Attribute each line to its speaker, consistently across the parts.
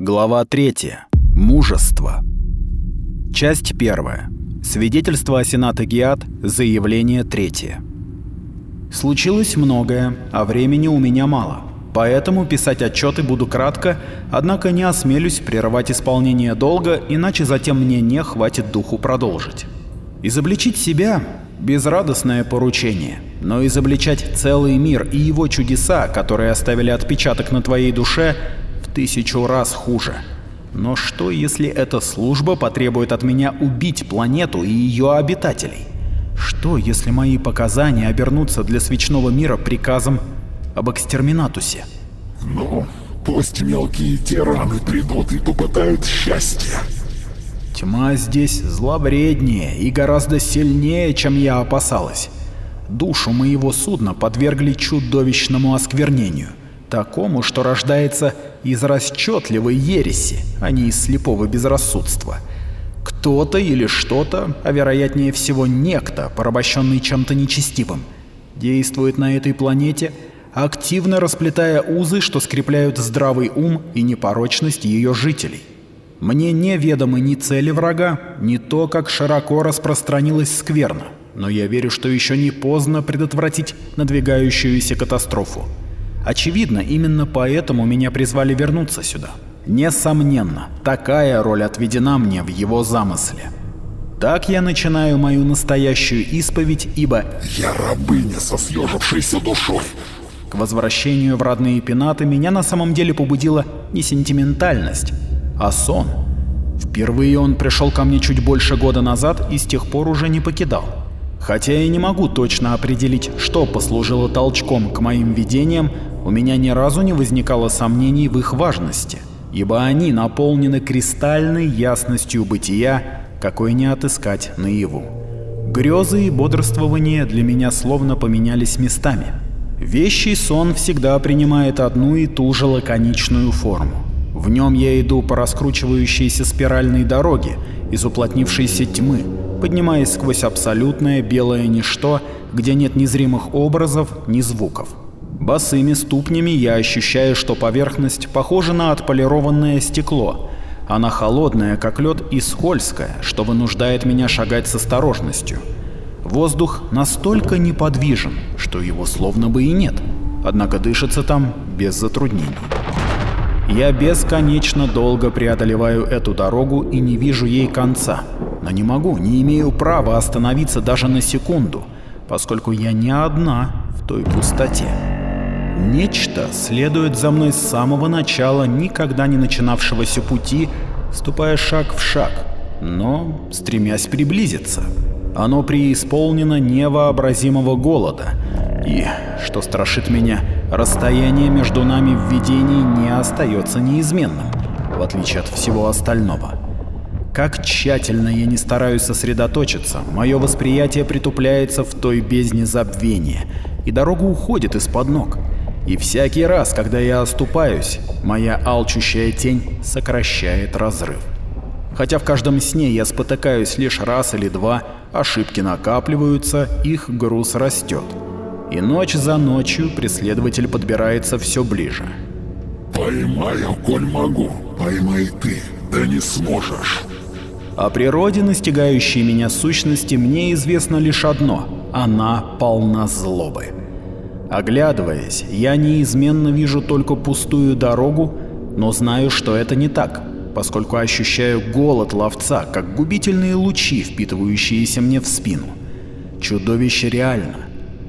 Speaker 1: Глава 3. Мужество. Часть 1. Свидетельство Асената Гиат. Заявление 3. Случилось многое, а времени у меня мало. Поэтому писать отчеты буду кратко, однако не осмелюсь прерывать исполнение долга, иначе затем мне не хватит духу продолжить. Изобличить себя – безрадостное поручение, но изобличать целый мир и его чудеса, которые оставили отпечаток на твоей душе – тысячу раз хуже. Но что, если эта служба потребует от меня убить планету и ее обитателей? Что, если мои показания обернутся для свечного мира приказом об экстерминатусе?
Speaker 2: Ну, пусть мелкие тираны придут и попытают счастье.
Speaker 1: Тьма здесь зловреднее и гораздо сильнее, чем я опасалась. Душу моего судна подвергли чудовищному осквернению — такому, что рождается из расчетливой ереси, а не из слепого безрассудства. Кто-то или что-то, а вероятнее всего некто, порабощенный чем-то нечестивым, действует на этой планете, активно расплетая узы, что скрепляют здравый ум и непорочность ее жителей. Мне неведомы ни цели врага, ни то, как широко распространилась скверна, но я верю, что еще не поздно предотвратить надвигающуюся катастрофу. Очевидно, именно поэтому меня призвали вернуться сюда. Несомненно, такая роль отведена мне в его замысле. Так я начинаю мою настоящую исповедь, ибо
Speaker 2: «Я рабыня со съежившейся душой».
Speaker 1: К возвращению в родные пенаты меня на самом деле побудила не сентиментальность, а сон. Впервые он пришел ко мне чуть больше года назад и с тех пор уже не покидал. Хотя я не могу точно определить, что послужило толчком к моим видениям, у меня ни разу не возникало сомнений в их важности, ибо они наполнены кристальной ясностью бытия, какой не отыскать наяву. Грезы и бодрствование для меня словно поменялись местами. Вещий сон всегда принимает одну и ту же лаконичную форму. В нем я иду по раскручивающейся спиральной дороге из уплотнившейся тьмы, поднимаясь сквозь абсолютное белое ничто, где нет ни зримых образов, ни звуков. Босыми ступнями я ощущаю, что поверхность похожа на отполированное стекло. Она холодная, как лед, и скользкая, что вынуждает меня шагать с осторожностью. Воздух настолько неподвижен, что его словно бы и нет, однако дышится там без затруднений. Я бесконечно долго преодолеваю эту дорогу и не вижу ей конца, но не могу, не имею права остановиться даже на секунду, поскольку я не одна в той пустоте. Нечто следует за мной с самого начала никогда не начинавшегося пути, ступая шаг в шаг, но стремясь приблизиться. Оно преисполнено невообразимого голода, и, что страшит меня, расстояние между нами в видении не остается неизменным, в отличие от всего остального. Как тщательно я не стараюсь сосредоточиться, мое восприятие притупляется в той бездне забвения, и дорога уходит из-под ног. И всякий раз, когда я оступаюсь, моя алчущая тень сокращает разрыв. Хотя в каждом сне я спотыкаюсь лишь раз или два, ошибки накапливаются, их груз растет. И ночь за ночью преследователь подбирается все ближе.
Speaker 2: «Поймаю, коль могу, поймай ты, да не сможешь».
Speaker 1: О природе настигающей меня сущности мне известно лишь одно — она полна злобы. Оглядываясь, я неизменно вижу только пустую дорогу, но знаю, что это не так, поскольку ощущаю голод ловца, как губительные лучи, впитывающиеся мне в спину. Чудовище реально.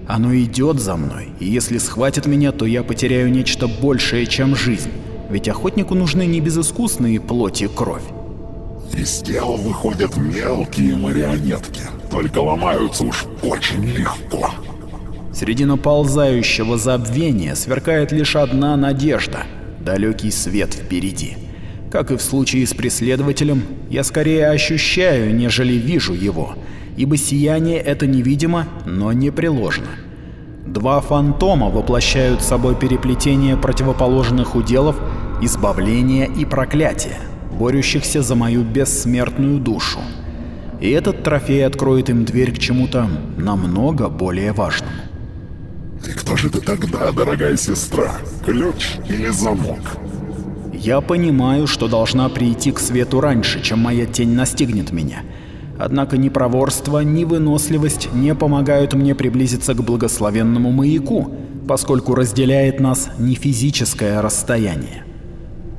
Speaker 1: Оно идет за мной, и если схватит меня, то я потеряю нечто большее, чем жизнь. Ведь охотнику нужны не безыскусные плоти и кровь.
Speaker 2: Из тела выходят мелкие марионетки, только ломаются уж очень легко.
Speaker 1: Среди наползающего забвения сверкает лишь одна надежда — далекий свет впереди. Как и в случае с преследователем, я скорее ощущаю, нежели вижу его, ибо сияние это невидимо, но непреложно. Два фантома воплощают собой переплетение противоположных уделов, избавления и проклятия, борющихся за мою бессмертную душу. И этот трофей откроет им дверь к чему-то намного более важному.
Speaker 2: И кто же ты тогда, дорогая сестра? Ключ или замок?
Speaker 1: Я понимаю, что должна прийти к свету раньше, чем моя тень настигнет меня. Однако ни проворство, ни выносливость не помогают мне приблизиться к благословенному маяку, поскольку разделяет нас не физическое расстояние.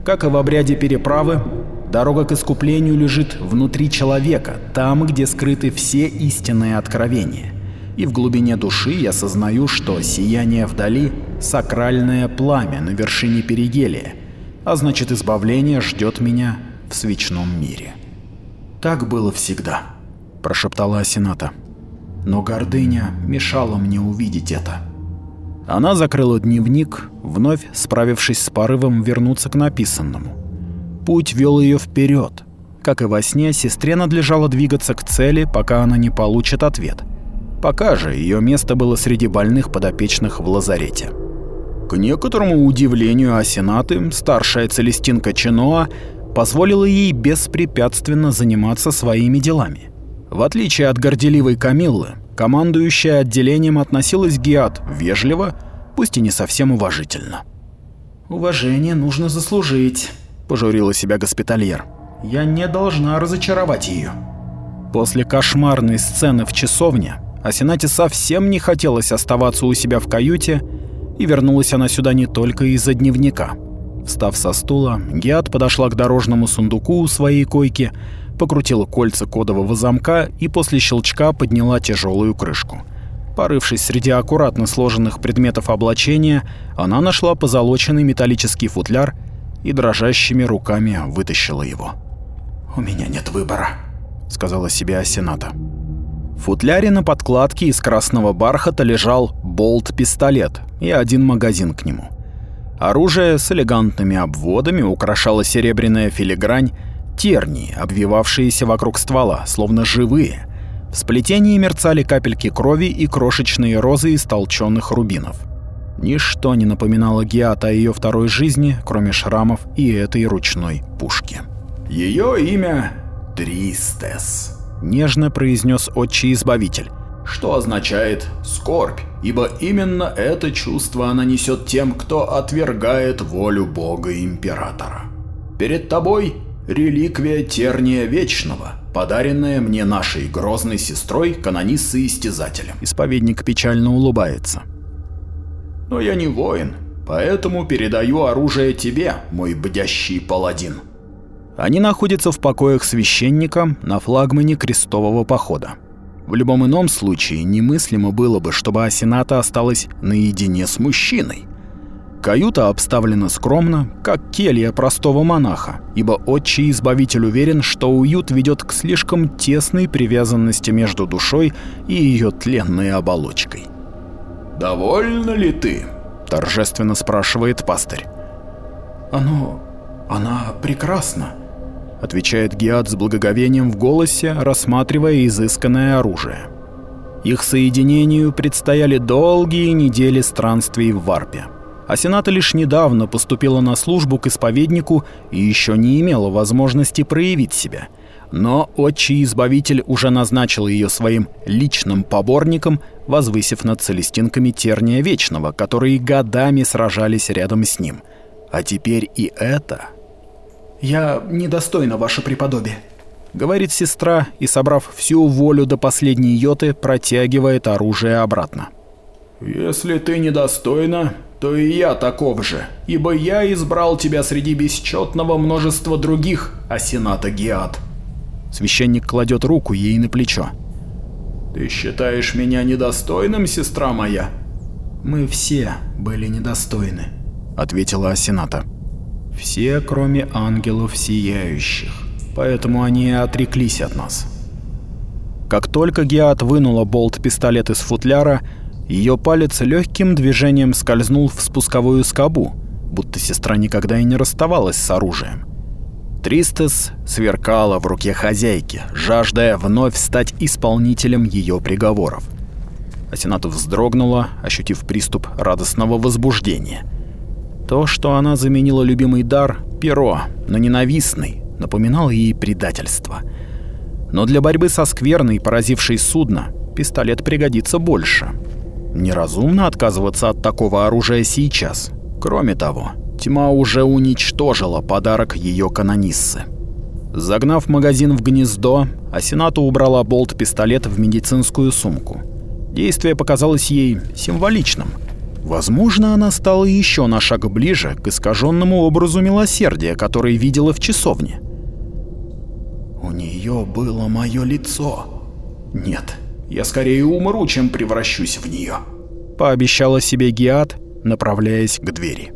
Speaker 1: Как и в обряде переправы, дорога к искуплению лежит внутри человека, там, где скрыты все истинные откровения. И в глубине души я сознаю, что сияние вдали — сакральное пламя на вершине перигелия, а значит избавление ждет меня в свечном мире. «Так было всегда», — прошептала Асената. «Но гордыня мешала мне увидеть это». Она закрыла дневник, вновь справившись с порывом вернуться к написанному. Путь вел ее вперед. Как и во сне, сестре надлежало двигаться к цели, пока она не получит ответ. Пока же ее место было среди больных подопечных в лазарете. К некоторому удивлению Асенаты, старшая Целестинка Чиноа позволила ей беспрепятственно заниматься своими делами. В отличие от горделивой Камиллы, командующая отделением относилась Гиат вежливо, пусть и не совсем уважительно. «Уважение нужно заслужить», – пожурила себя госпитальер. «Я не должна разочаровать ее». После кошмарной сцены в часовне Асенате совсем не хотелось оставаться у себя в каюте, и вернулась она сюда не только из-за дневника. Встав со стула, Гиат подошла к дорожному сундуку у своей койки, покрутила кольца кодового замка и после щелчка подняла тяжелую крышку. Порывшись среди аккуратно сложенных предметов облачения, она нашла позолоченный металлический футляр и дрожащими руками вытащила его. «У меня нет выбора», — сказала себе Асената. В футляре на подкладке из красного бархата лежал болт-пистолет и один магазин к нему. Оружие с элегантными обводами украшала серебряная филигрань, тернии, обвивавшиеся вокруг ствола, словно живые. В сплетении мерцали капельки крови и крошечные розы из толчёных рубинов. Ничто не напоминало Геата о ее второй жизни, кроме шрамов и этой ручной пушки. Ее имя Тристес, нежно произнес отчий избавитель, что означает скорбь, ибо именно это чувство она несет тем, кто отвергает волю Бога Императора. Перед тобой реликвия Терния Вечного, подаренная мне нашей грозной сестрой, канониссой-истязателем. Исповедник печально улыбается. Но я не воин, поэтому передаю оружие тебе, мой бдящий паладин. Они находятся в покоях священника на флагмане крестового похода. В любом ином случае немыслимо было бы, чтобы Асената осталась наедине с мужчиной. Каюта обставлена скромно, как келья простого монаха, ибо отчий избавитель уверен, что уют ведет к слишком тесной привязанности между душой и ее тленной оболочкой. «Довольна ли ты?» – торжественно спрашивает пастырь. «Оно... она прекрасна», – отвечает Геат с благоговением в голосе, рассматривая изысканное оружие. Их соединению предстояли долгие недели странствий в Варпе а Сената лишь недавно поступила на службу к исповеднику и еще не имела возможности проявить себя. Но отчий избавитель уже назначил ее своим личным поборником, возвысив над целестинками Терния Вечного, которые годами сражались рядом с ним. А теперь и это... «Я недостойна, ваше преподобие», — говорит сестра и, собрав всю волю до последней йоты, протягивает оружие обратно. «Если ты недостойна, то и я таков же, ибо я избрал тебя среди бесчетного множества других, Асената Гиат. Священник кладет руку ей на плечо. Ты считаешь меня недостойным, сестра моя? Мы все были недостойны, ответила Асената. Все, кроме ангелов сияющих. Поэтому они отреклись от нас. Как только Гиат вынула болт-пистолет из футляра, ее палец легким движением скользнул в спусковую скобу, будто сестра никогда и не расставалась с оружием. Тристес сверкала в руке хозяйки, жаждая вновь стать исполнителем ее приговоров. Асената вздрогнула, ощутив приступ радостного возбуждения. То, что она заменила любимый дар, перо, но ненавистный, напоминало ей предательство. Но для борьбы со скверной, поразившей судно, пистолет пригодится больше. Неразумно отказываться от такого оружия сейчас. Кроме того, Тьма уже уничтожила подарок ее канониссы. Загнав магазин в гнездо, Асената убрала болт-пистолет в медицинскую сумку. Действие показалось ей символичным. Возможно, она стала еще на шаг ближе к искаженному образу милосердия, который видела в часовне. У нее было мое лицо. Нет, я скорее умру, чем превращусь в нее, пообещала себе Гиат, направляясь к двери.